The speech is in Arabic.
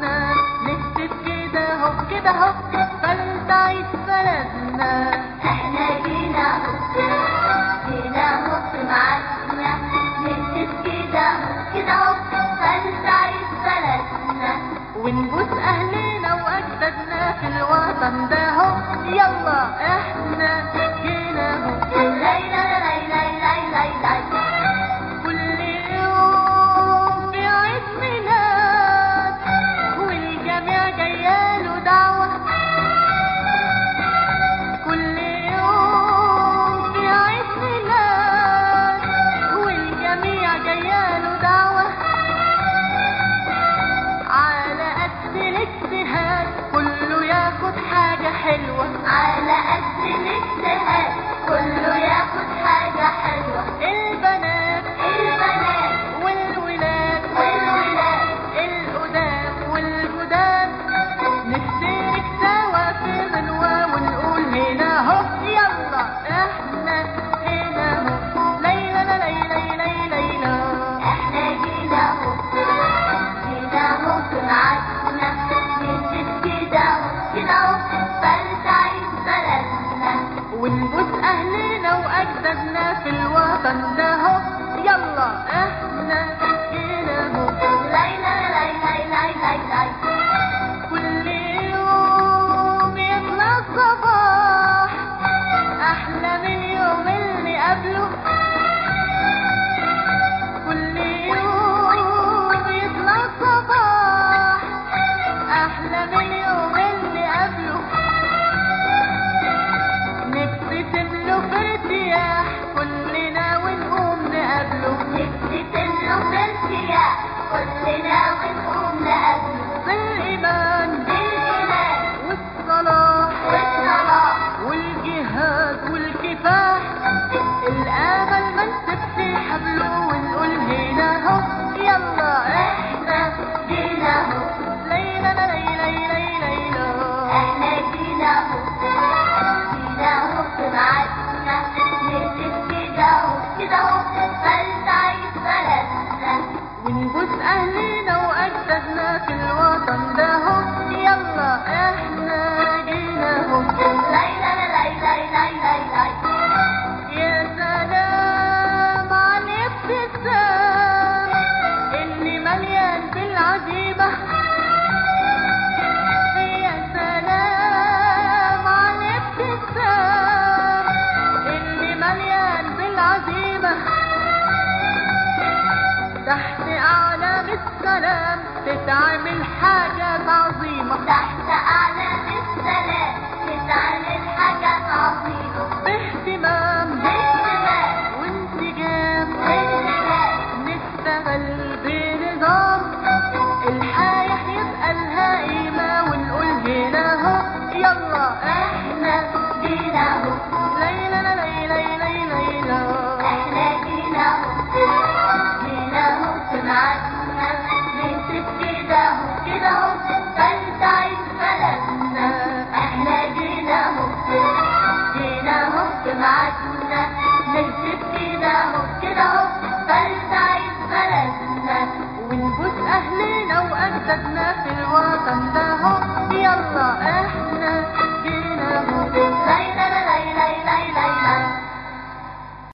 بلدنا نكتب كده هوب كده هوب قلب عيد بلدنا إحنا جينا هوب جينا هوب معاشنا. نكتب كده هوب كده هوب قلب عيد بلدنا بمثلها كل يوم. في الوطن ده يلا إحنا تحت أعلام السلام تتعمل حاجة عظيمة. تحت أعلام السلام. بلدنا نكتب كده اهو بلدنا ونبوس أهلنا وأجدادنا في الوطن.